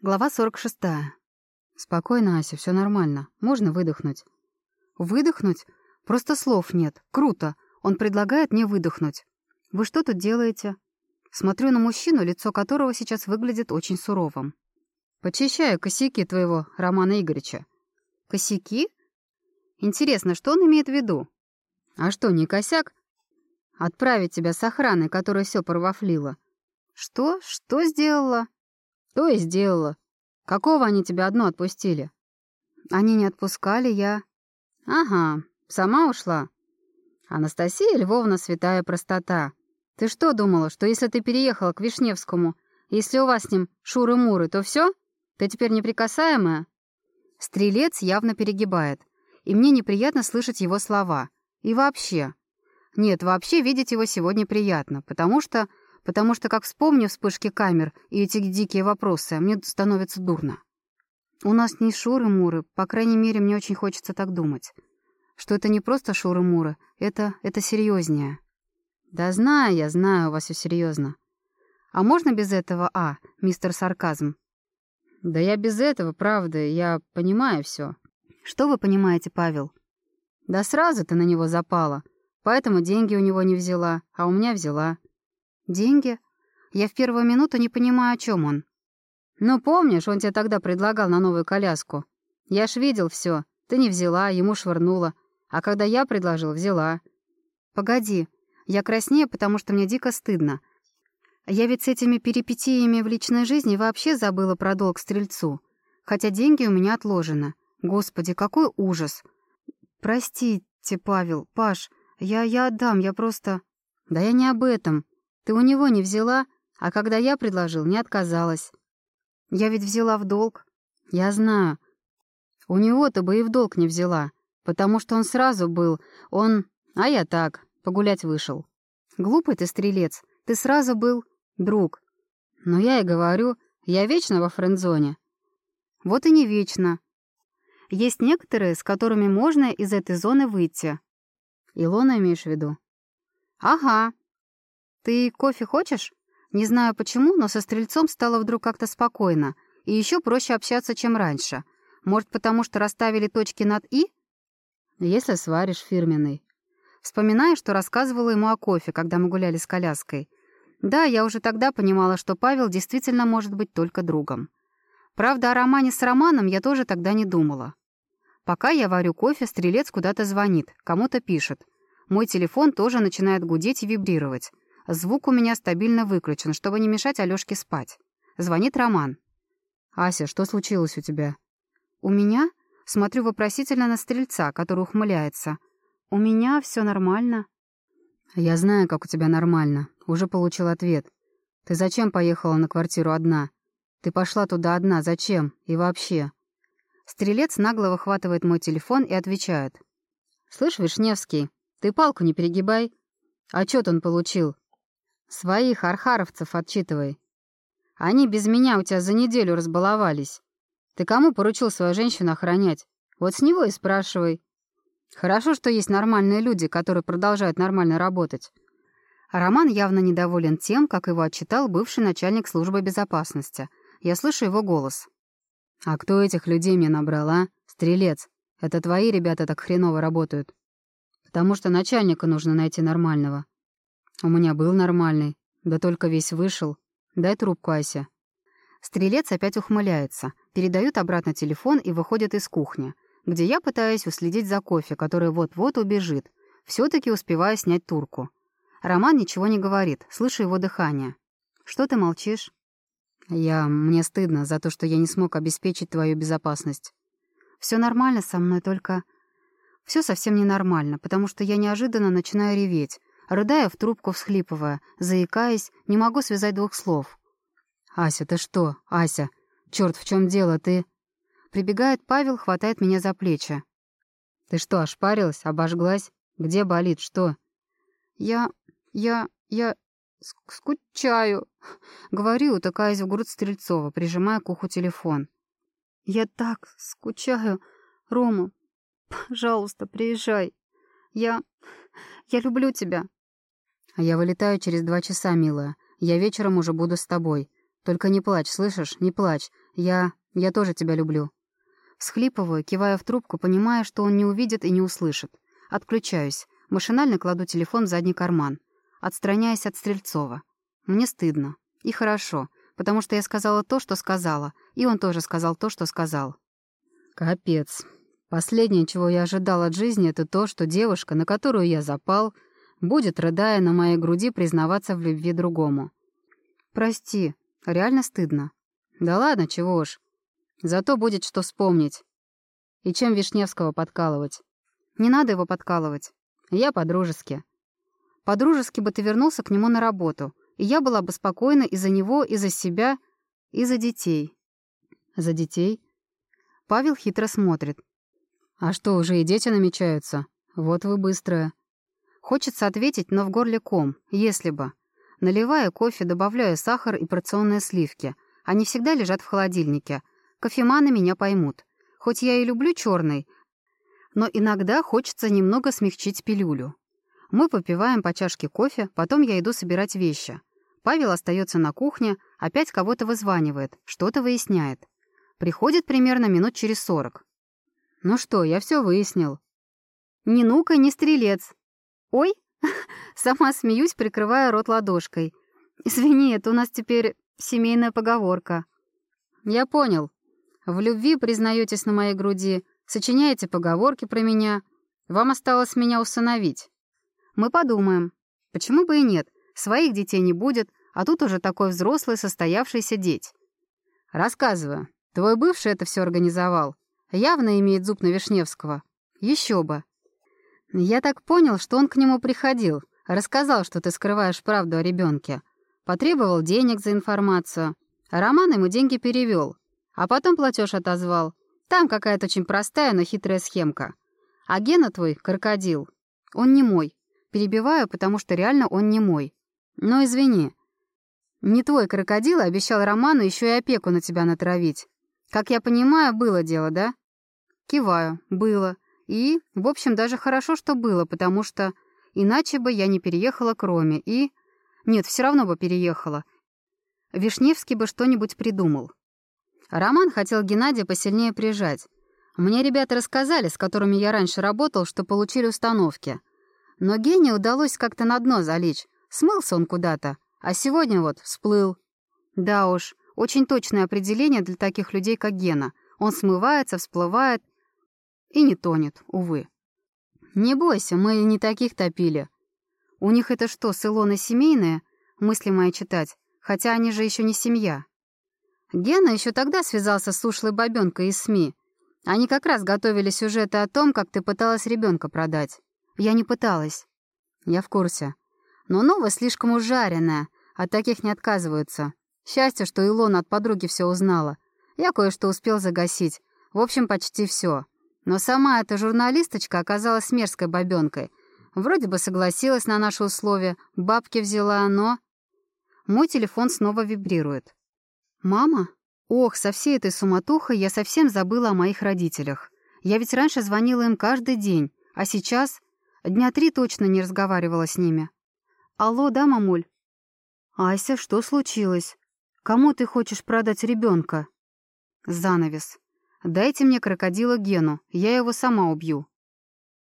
Глава 46. Спокойно, Ася, все нормально. Можно выдохнуть. Выдохнуть? Просто слов нет. Круто. Он предлагает мне выдохнуть. Вы что тут делаете? Смотрю на мужчину, лицо которого сейчас выглядит очень суровым. Почищаю косяки твоего Романа Игоревича. Косяки? Интересно, что он имеет в виду? А что, не косяк? Отправить тебя с охраной, которая все порвафлила. Что? Что сделала? То и сделала. Какого они тебя одну отпустили? Они не отпускали, я... Ага, сама ушла. Анастасия Львовна святая простота. Ты что думала, что если ты переехала к Вишневскому, если у вас с ним шуры-муры, то все? Ты теперь неприкасаемая? Стрелец явно перегибает, и мне неприятно слышать его слова. И вообще... Нет, вообще видеть его сегодня приятно, потому что потому что, как вспомню вспышки камер и эти дикие вопросы, мне становится дурно. У нас не шуры-муры, по крайней мере, мне очень хочется так думать. Что это не просто шуры-муры, это, это серьезнее. Да знаю я, знаю, у вас все серьезно. А можно без этого «а», мистер Сарказм? Да я без этого, правда, я понимаю все. Что вы понимаете, Павел? Да сразу ты на него запала, поэтому деньги у него не взяла, а у меня взяла. «Деньги? Я в первую минуту не понимаю, о чем он». «Ну, помнишь, он тебе тогда предлагал на новую коляску? Я ж видел все. Ты не взяла, ему швырнула. А когда я предложил, взяла». «Погоди. Я краснею, потому что мне дико стыдно. Я ведь с этими перипетиями в личной жизни вообще забыла про долг стрельцу. Хотя деньги у меня отложены. Господи, какой ужас. Простите, Павел, Паш, я, я отдам, я просто... Да я не об этом. Ты у него не взяла, а когда я предложил, не отказалась. Я ведь взяла в долг. Я знаю. У него-то бы и в долг не взяла, потому что он сразу был, он... А я так, погулять вышел. Глупый ты стрелец, ты сразу был друг. Но я и говорю, я вечно во френдзоне. Вот и не вечно. Есть некоторые, с которыми можно из этой зоны выйти. Илона имеешь в виду? Ага, «Ты кофе хочешь?» Не знаю почему, но со стрельцом стало вдруг как-то спокойно, и еще проще общаться, чем раньше. Может, потому что расставили точки над «и»? Если сваришь фирменный. Вспоминаю, что рассказывала ему о кофе, когда мы гуляли с коляской. Да, я уже тогда понимала, что Павел действительно может быть только другом. Правда, о романе с Романом я тоже тогда не думала. Пока я варю кофе, стрелец куда-то звонит, кому-то пишет. Мой телефон тоже начинает гудеть и вибрировать. Звук у меня стабильно выключен, чтобы не мешать Алёшке спать. Звонит Роман. «Ася, что случилось у тебя?» «У меня?» Смотрю вопросительно на стрельца, который ухмыляется. «У меня все нормально». «Я знаю, как у тебя нормально. Уже получил ответ. Ты зачем поехала на квартиру одна? Ты пошла туда одна, зачем? И вообще?» Стрелец нагло выхватывает мой телефон и отвечает. «Слышь, Вишневский, ты палку не перегибай. Отчет он получил. Своих архаровцев отчитывай. Они без меня у тебя за неделю разбаловались. Ты кому поручил свою женщину охранять? Вот с него и спрашивай. Хорошо, что есть нормальные люди, которые продолжают нормально работать. Роман явно недоволен тем, как его отчитал бывший начальник службы безопасности. Я слышу его голос. «А кто этих людей мне набрал, а? Стрелец. Это твои ребята так хреново работают. Потому что начальника нужно найти нормального. У меня был нормальный, да только весь вышел. Дай трубку, Ася. Стрелец опять ухмыляется, передают обратно телефон и выходит из кухни, где я пытаюсь уследить за кофе, который вот-вот убежит. все таки успеваю снять турку. Роман ничего не говорит, слышу его дыхание. «Что ты молчишь?» «Я... Мне стыдно за то, что я не смог обеспечить твою безопасность». Все нормально со мной, только...» Все совсем ненормально, потому что я неожиданно начинаю реветь, Рыдая в трубку, всхлипывая, заикаясь, не могу связать двух слов. «Ася, ты что? Ася! Черт, в чем дело, ты...» Прибегает Павел, хватает меня за плечи. «Ты что, ошпарилась? Обожглась? Где болит? Что?» «Я... я... я... скучаю», — говорю, утыкаясь в грудь Стрельцова, прижимая к уху телефон. «Я так скучаю. Рома, пожалуйста, приезжай. Я... я люблю тебя. А «Я вылетаю через два часа, милая. Я вечером уже буду с тобой. Только не плачь, слышишь? Не плачь. Я... я тоже тебя люблю». Всхлипываю, кивая в трубку, понимая, что он не увидит и не услышит. Отключаюсь. Машинально кладу телефон в задний карман. Отстраняясь от Стрельцова. Мне стыдно. И хорошо, потому что я сказала то, что сказала, и он тоже сказал то, что сказал. Капец. Последнее, чего я ожидал от жизни, это то, что девушка, на которую я запал, будет, рыдая на моей груди, признаваться в любви другому. Прости, реально стыдно. Да ладно, чего уж. Зато будет что вспомнить. И чем Вишневского подкалывать? Не надо его подкалывать. Я по-дружески. По-дружески бы ты вернулся к нему на работу, и я была бы спокойна и за него, и за себя, и за детей. За детей? Павел хитро смотрит. А что, уже и дети намечаются? Вот вы быстрая. Хочется ответить, но в горле ком, если бы. Наливая кофе, добавляю сахар и порционные сливки. Они всегда лежат в холодильнике. Кофеманы меня поймут. Хоть я и люблю черный, но иногда хочется немного смягчить пилюлю. Мы попиваем по чашке кофе, потом я иду собирать вещи. Павел остается на кухне, опять кого-то вызванивает, что-то выясняет. Приходит примерно минут через сорок. «Ну что, я все выяснил». «Не ну-ка, не стрелец». «Ой!» Сама смеюсь, прикрывая рот ладошкой. «Извини, это у нас теперь семейная поговорка». «Я понял. В любви признаетесь на моей груди, Сочиняете поговорки про меня. Вам осталось меня усыновить. Мы подумаем. Почему бы и нет? Своих детей не будет, а тут уже такой взрослый состоявшийся деть. Рассказываю. Твой бывший это все организовал. Явно имеет зуб на Вишневского. Еще бы. Я так понял, что он к нему приходил, рассказал, что ты скрываешь правду о ребенке. Потребовал денег за информацию. Роман ему деньги перевел, а потом платеж отозвал. Там какая-то очень простая, но хитрая схемка. А Гена твой — крокодил. Он не мой. Перебиваю, потому что реально он не мой. Но извини. Не твой крокодил обещал Роману еще и опеку на тебя натравить. Как я понимаю, было дело, да? Киваю. Было. И, в общем, даже хорошо, что было, потому что иначе бы я не переехала к Роме и... Нет, все равно бы переехала. Вишневский бы что-нибудь придумал. Роман хотел Геннадия посильнее прижать. Мне ребята рассказали, с которыми я раньше работал, что получили установки. Но Гене удалось как-то на дно залечь. Смылся он куда-то, а сегодня вот всплыл. Да уж, очень точное определение для таких людей, как Гена. Он смывается, всплывает и не тонет, увы. Не бойся, мы не таких топили. У них это что, с Илоной семейные? Мысли мои читать. Хотя они же еще не семья. Гена еще тогда связался с ушлой бабенкой из СМИ. Они как раз готовили сюжеты о том, как ты пыталась ребенка продать. Я не пыталась. Я в курсе. Но новость слишком ужаренная, от таких не отказываются. Счастье, что Илона от подруги все узнала. Я кое-что успел загасить. В общем, почти все. Но сама эта журналисточка оказалась мерзкой бабенкой. Вроде бы согласилась на наши условия, бабки взяла, но... Мой телефон снова вибрирует. «Мама? Ох, со всей этой суматохой я совсем забыла о моих родителях. Я ведь раньше звонила им каждый день, а сейчас дня три точно не разговаривала с ними. Алло, да, мамуль?» «Ася, что случилось? Кому ты хочешь продать ребенка? Занавес. «Дайте мне крокодила Гену, я его сама убью».